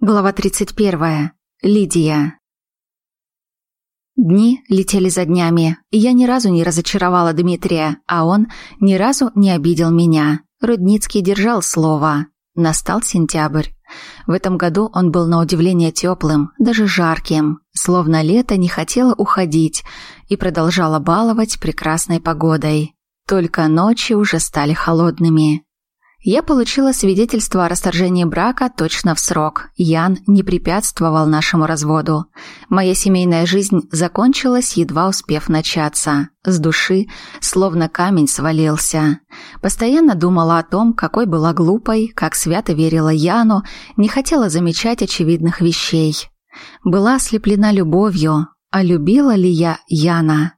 Глава 31. Лидия. Дни летели за днями, и я ни разу не разочаровала Дмитрия, а он ни разу не обидел меня. Рудницкий держал слово. Настал сентябрь. В этом году он был на удивление теплым, даже жарким, словно лето не хотело уходить и продолжало баловать прекрасной погодой. Только ночи уже стали холодными. Я получила свидетельство о расторжении брака точно в срок. Ян не препятствовал нашему разводу. Моя семейная жизнь закончилась, едва успев начаться. С души словно камень свалился. Постоянно думала о том, какой была глупой, как свято верила Яну, не хотела замечать очевидных вещей. Была ослеплена любовью, а любила ли я Яна?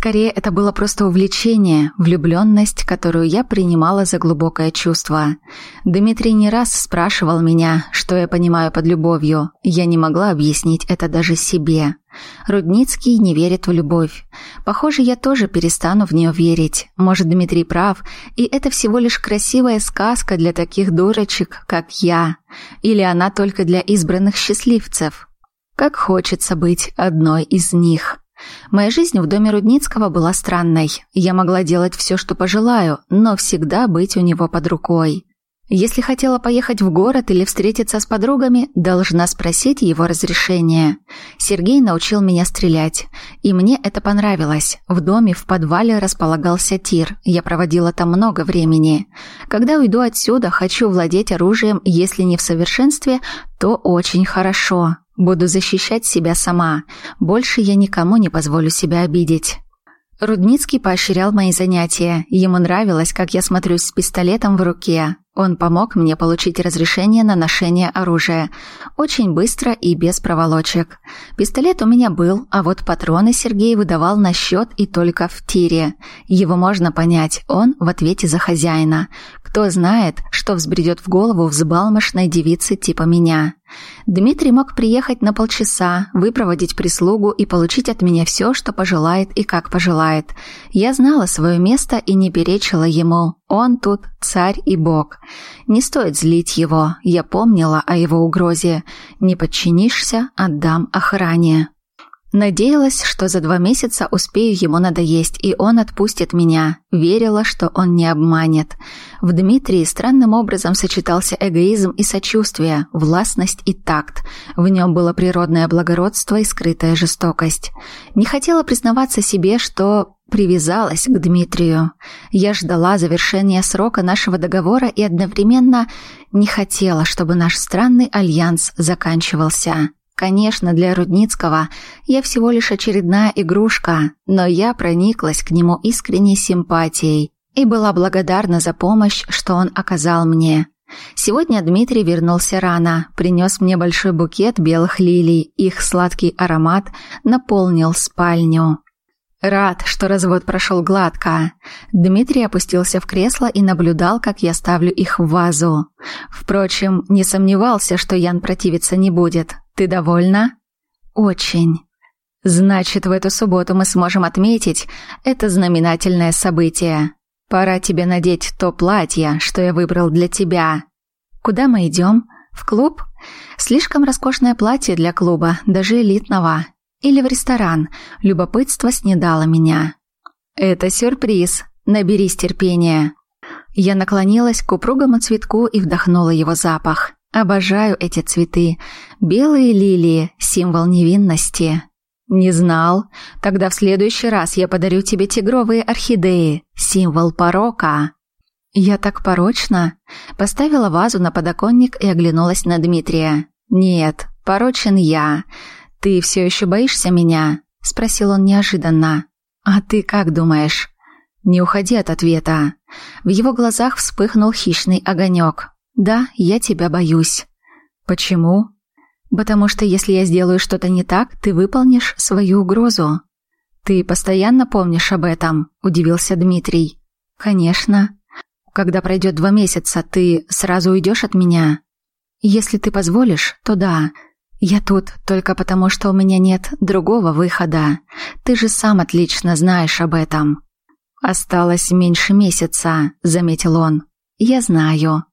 Скорее, это было просто увлечение, влюбленность, которую я принимала за глубокое чувство. Дмитрий не раз спрашивал меня, что я понимаю под любовью. Я не могла объяснить это даже себе. Рудницкий не верит в любовь. Похоже, я тоже перестану в нее верить. Может, Дмитрий прав, и это всего лишь красивая сказка для таких дурочек, как я. Или она только для избранных счастливцев. Как хочется быть одной из них. Моя жизнь в доме Рудницкого была странной. Я могла делать все, что пожелаю, но всегда быть у него под рукой. Если хотела поехать в город или встретиться с подругами, должна спросить его разрешения. Сергей научил меня стрелять, и мне это понравилось. В доме в подвале располагался тир. Я проводила там много времени. Когда уйду отсюда, хочу владеть оружием, если не в совершенстве, то очень хорошо. Буду защищать себя сама. Больше я никому не позволю себя обидеть. Рудницкий поощрял мои занятия. Ему нравилось, как я смотрюсь с пистолетом в руке. Он помог мне получить разрешение на ношение оружия. Очень быстро и без проволочек. Пистолет у меня был, а вот патроны Сергей выдавал на счет и только в тире. Его можно понять, он в ответе за хозяина. Кто знает, что взбредет в голову взбалмошной девицы типа меня. Дмитрий мог приехать на полчаса, выпроводить прислугу и получить от меня все, что пожелает и как пожелает. Я знала свое место и не перечила ему. Он тут царь и бог. Не стоит злить его. Я помнила о его угрозе. Не подчинишься – отдам охране. Надеялась, что за два месяца успею ему надоесть, и он отпустит меня. Верила, что он не обманет. В Дмитрии странным образом сочетался эгоизм и сочувствие, властность и такт. В нем было природное благородство и скрытая жестокость. Не хотела признаваться себе, что привязалась к Дмитрию. Я ждала завершения срока нашего договора и одновременно не хотела, чтобы наш странный альянс заканчивался. Конечно, для Рудницкого я всего лишь очередная игрушка, но я прониклась к нему искренней симпатией и была благодарна за помощь, что он оказал мне. Сегодня Дмитрий вернулся рано, принес мне большой букет белых лилий, их сладкий аромат наполнил спальню. Рад, что развод прошел гладко. Дмитрий опустился в кресло и наблюдал, как я ставлю их в вазу. Впрочем, не сомневался, что Ян противиться не будет. Ты довольна? Очень. Значит, в эту субботу мы сможем отметить это знаменательное событие. Пора тебе надеть то платье, что я выбрал для тебя. Куда мы идем? В клуб? Слишком роскошное платье для клуба, даже элитного. Или в ресторан. Любопытство снедало меня. Это сюрприз. Наберись терпения. Я наклонилась к упругому цветку и вдохнула его запах. Обожаю эти цветы. Белые лилии – символ невинности. Не знал? Тогда в следующий раз я подарю тебе тигровые орхидеи – символ порока. Я так порочна. Поставила вазу на подоконник и оглянулась на Дмитрия. Нет, порочен я. «Ты все еще боишься меня?» — спросил он неожиданно. «А ты как думаешь?» «Не уходи от ответа». В его глазах вспыхнул хищный огонек. «Да, я тебя боюсь». «Почему?» «Потому что если я сделаю что-то не так, ты выполнишь свою угрозу». «Ты постоянно помнишь об этом?» – удивился Дмитрий. «Конечно». «Когда пройдет два месяца, ты сразу уйдешь от меня?» «Если ты позволишь, то да. «Я тут только потому, что у меня нет другого выхода. Ты же сам отлично знаешь об этом». «Осталось меньше месяца», — заметил он. «Я знаю.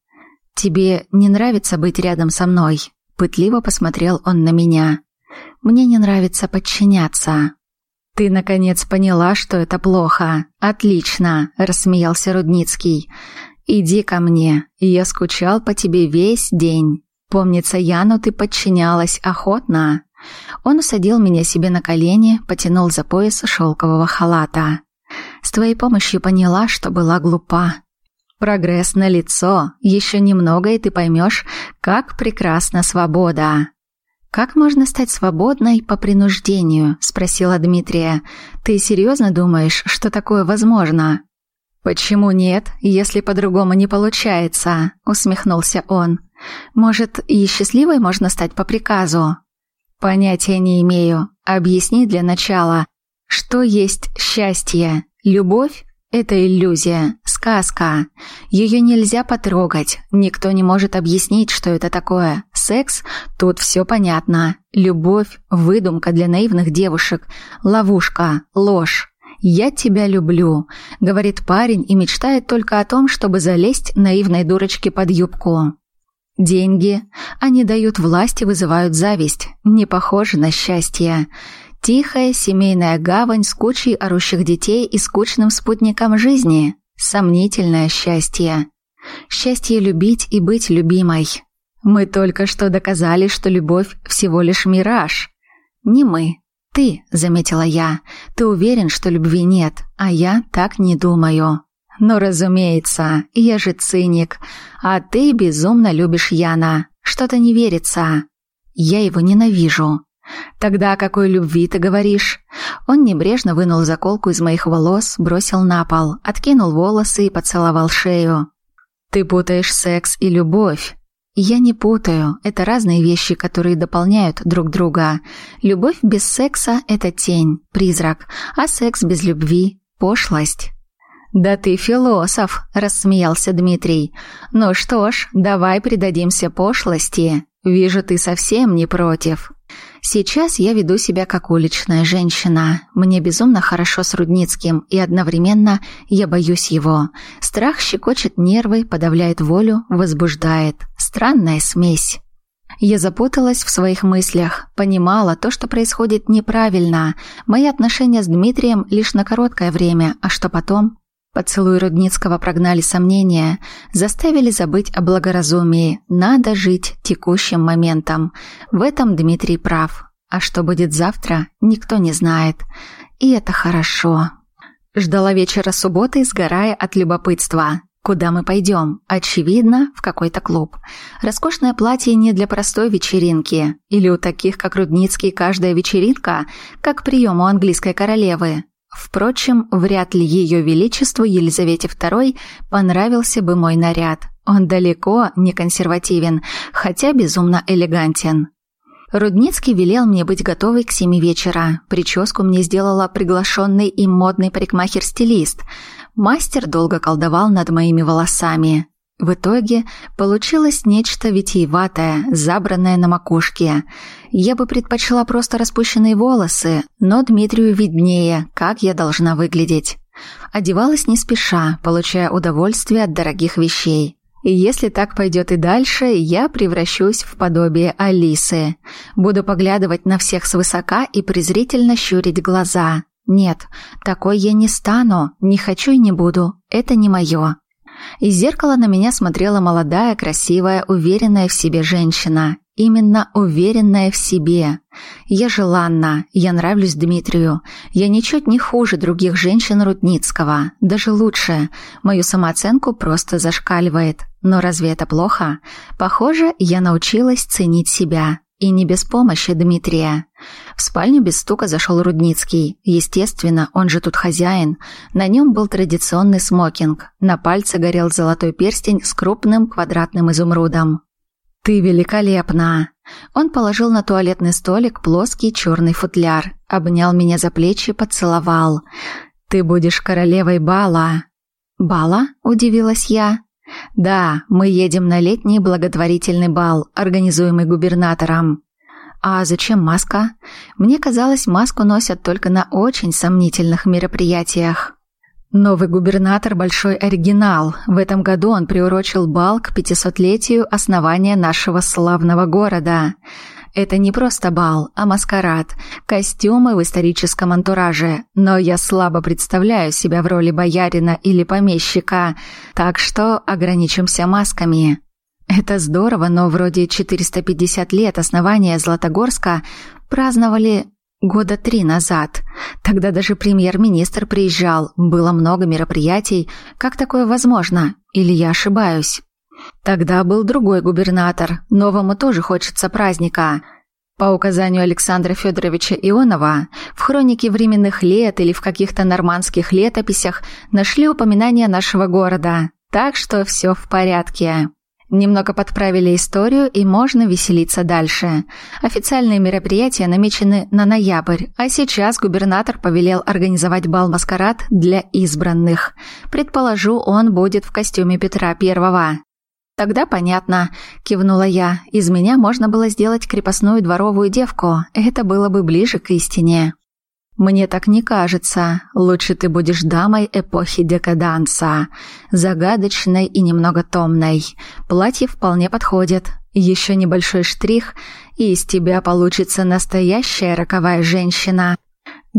Тебе не нравится быть рядом со мной. Пытливо посмотрел он на меня. «Мне не нравится подчиняться». «Ты, наконец, поняла, что это плохо. Отлично», — рассмеялся Рудницкий. «Иди ко мне. Я скучал по тебе весь день. Помнится, Яну ты подчинялась охотно». Он усадил меня себе на колени, потянул за пояс шелкового халата. «С твоей помощью поняла, что была глупа. Прогресс на лицо. Еще немного, и ты поймешь, как прекрасна свобода». «Как можно стать свободной по принуждению?» – спросила Дмитрия. «Ты серьезно думаешь, что такое возможно?» «Почему нет, если по-другому не получается?» – усмехнулся он. «Может, и счастливой можно стать по приказу?» «Понятия не имею. Объясни для начала, что есть счастье? Любовь? Это иллюзия, сказка. Ее нельзя потрогать. Никто не может объяснить, что это такое. Секс? Тут все понятно. Любовь – выдумка для наивных девушек. Ловушка, ложь. «Я тебя люблю», — говорит парень и мечтает только о том, чтобы залезть наивной дурочке под юбку. Деньги. Они дают власть и вызывают зависть. Не похоже на счастье. Тихая семейная гавань с кучей орущих детей и скучным спутником жизни. Сомнительное счастье. Счастье любить и быть любимой. Мы только что доказали, что любовь всего лишь мираж. Не мы. Ты, заметила я. Ты уверен, что любви нет, а я так не думаю. Но, разумеется, я же циник. А ты безумно любишь Яна. Что-то не верится. Я его ненавижу. «Тогда о какой любви ты говоришь?» Он небрежно вынул заколку из моих волос, бросил на пол, откинул волосы и поцеловал шею. «Ты путаешь секс и любовь». «Я не путаю. Это разные вещи, которые дополняют друг друга. Любовь без секса – это тень, призрак, а секс без любви – пошлость». «Да ты философ», – рассмеялся Дмитрий. «Ну что ж, давай предадимся пошлости. Вижу, ты совсем не против». Сейчас я веду себя как уличная женщина. Мне безумно хорошо с Рудницким, и одновременно я боюсь его. Страх щекочет нервы, подавляет волю, возбуждает. Странная смесь. Я запуталась в своих мыслях, понимала, то, что происходит неправильно. Мои отношения с Дмитрием лишь на короткое время, а что потом? Поцелуй Рудницкого прогнали сомнения, заставили забыть о благоразумии. Надо жить текущим моментом. В этом Дмитрий прав. А что будет завтра, никто не знает. И это хорошо. Ждала вечера субботы, сгорая от любопытства. Куда мы пойдем? Очевидно, в какой-то клуб. Роскошное платье не для простой вечеринки. Или у таких, как Рудницкий, каждая вечеринка, как прием у английской королевы. Впрочем, вряд ли Ее Величеству Елизавете II понравился бы мой наряд. Он далеко не консервативен, хотя безумно элегантен. Рудницкий велел мне быть готовой к семи вечера. Прическу мне сделала приглашенный им модный парикмахер-стилист. Мастер долго колдовал над моими волосами. В итоге получилось нечто витиеватое, забранное на макушке. Я бы предпочла просто распущенные волосы, но Дмитрию виднее, как я должна выглядеть. Одевалась не спеша, получая удовольствие от дорогих вещей. И если так пойдет и дальше, я превращусь в подобие Алисы. Буду поглядывать на всех свысока и презрительно щурить глаза. Нет, такой я не стану, не хочу и не буду. Это не мое. Из зеркала на меня смотрела молодая, красивая, уверенная в себе женщина. Именно уверенная в себе. Я желанна, я нравлюсь Дмитрию. Я ничуть не хуже других женщин Рудницкого. Даже лучше. Мою самооценку просто зашкаливает. Но разве это плохо? Похоже, я научилась ценить себя. И не без помощи Дмитрия. В спальню без стука зашел Рудницкий. Естественно, он же тут хозяин. На нем был традиционный смокинг. На пальце горел золотой перстень с крупным квадратным изумрудом. «Ты великолепна!» Он положил на туалетный столик плоский черный футляр, обнял меня за плечи, поцеловал. «Ты будешь королевой бала!» «Бала?» – удивилась я. «Да, мы едем на летний благотворительный бал, организуемый губернатором». «А зачем маска?» «Мне казалось, маску носят только на очень сомнительных мероприятиях». Новый губернатор – большой оригинал. В этом году он приурочил бал к 500-летию основания нашего славного города. Это не просто бал, а маскарад, костюмы в историческом антураже. Но я слабо представляю себя в роли боярина или помещика, так что ограничимся масками. Это здорово, но вроде 450 лет основания Златогорска праздновали Года три назад. Тогда даже премьер-министр приезжал, было много мероприятий. Как такое возможно? Или я ошибаюсь? Тогда был другой губернатор. Новому тоже хочется праздника. По указанию Александра Федоровича Ионова, в хронике временных лет или в каких-то нормандских летописях нашли упоминание нашего города. Так что все в порядке. Немного подправили историю, и можно веселиться дальше. Официальные мероприятия намечены на ноябрь, а сейчас губернатор повелел организовать бал-маскарад для избранных. Предположу, он будет в костюме Петра Первого. «Тогда понятно», — кивнула я. «Из меня можно было сделать крепостную дворовую девку. Это было бы ближе к истине». «Мне так не кажется. Лучше ты будешь дамой эпохи декаданса. Загадочной и немного томной. Платье вполне подходит. Еще небольшой штрих, и из тебя получится настоящая роковая женщина».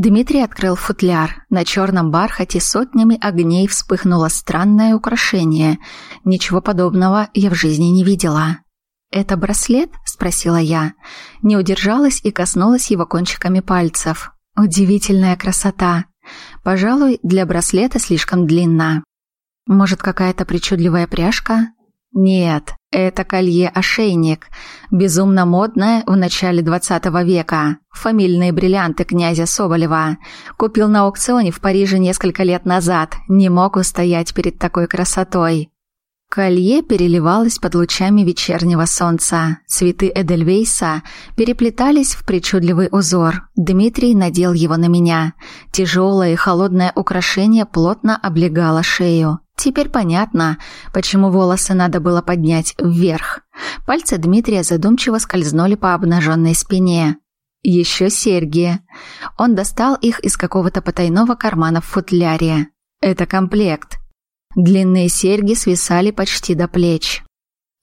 Дмитрий открыл футляр. На черном бархате сотнями огней вспыхнуло странное украшение. Ничего подобного я в жизни не видела. «Это браслет?» – спросила я. Не удержалась и коснулась его кончиками пальцев. Удивительная красота. Пожалуй, для браслета слишком длинна. Может, какая-то причудливая пряжка? Нет, это колье-ошейник, безумно модное в начале 20 века. Фамильные бриллианты князя Соболева. Купил на аукционе в Париже несколько лет назад. Не мог устоять перед такой красотой. Колье переливалось под лучами вечернего солнца. Цветы Эдельвейса переплетались в причудливый узор. Дмитрий надел его на меня. Тяжелое и холодное украшение плотно облегало шею. Теперь понятно, почему волосы надо было поднять вверх. Пальцы Дмитрия задумчиво скользнули по обнаженной спине. Еще серьги. Он достал их из какого-то потайного кармана в футляре. Это комплект. Длинные серьги свисали почти до плеч.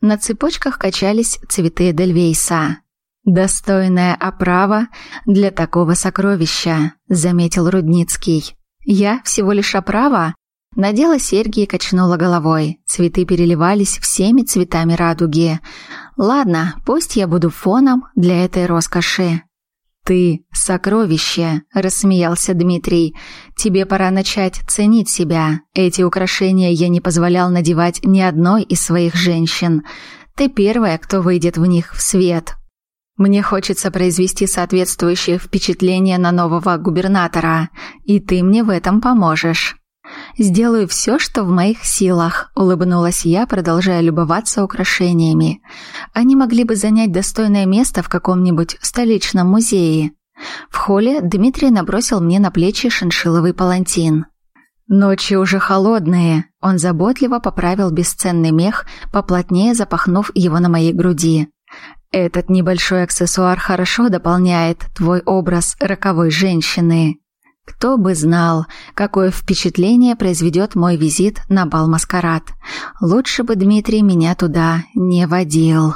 На цепочках качались цветы Эдельвейса. «Достойная оправа для такого сокровища», — заметил Рудницкий. «Я всего лишь оправа?» Надела серьги и качнула головой. Цветы переливались всеми цветами радуги. «Ладно, пусть я буду фоном для этой роскоши. «Ты — сокровище!» — рассмеялся Дмитрий. «Тебе пора начать ценить себя. Эти украшения я не позволял надевать ни одной из своих женщин. Ты первая, кто выйдет в них в свет. Мне хочется произвести соответствующее впечатление на нового губернатора, и ты мне в этом поможешь». «Сделаю все, что в моих силах», — улыбнулась я, продолжая любоваться украшениями. «Они могли бы занять достойное место в каком-нибудь столичном музее». В холле Дмитрий набросил мне на плечи шиншиловый палантин. «Ночи уже холодные», — он заботливо поправил бесценный мех, поплотнее запахнув его на моей груди. «Этот небольшой аксессуар хорошо дополняет твой образ роковой женщины». Кто бы знал, какое впечатление произведет мой визит на бал-маскарад. Лучше бы Дмитрий меня туда не водил.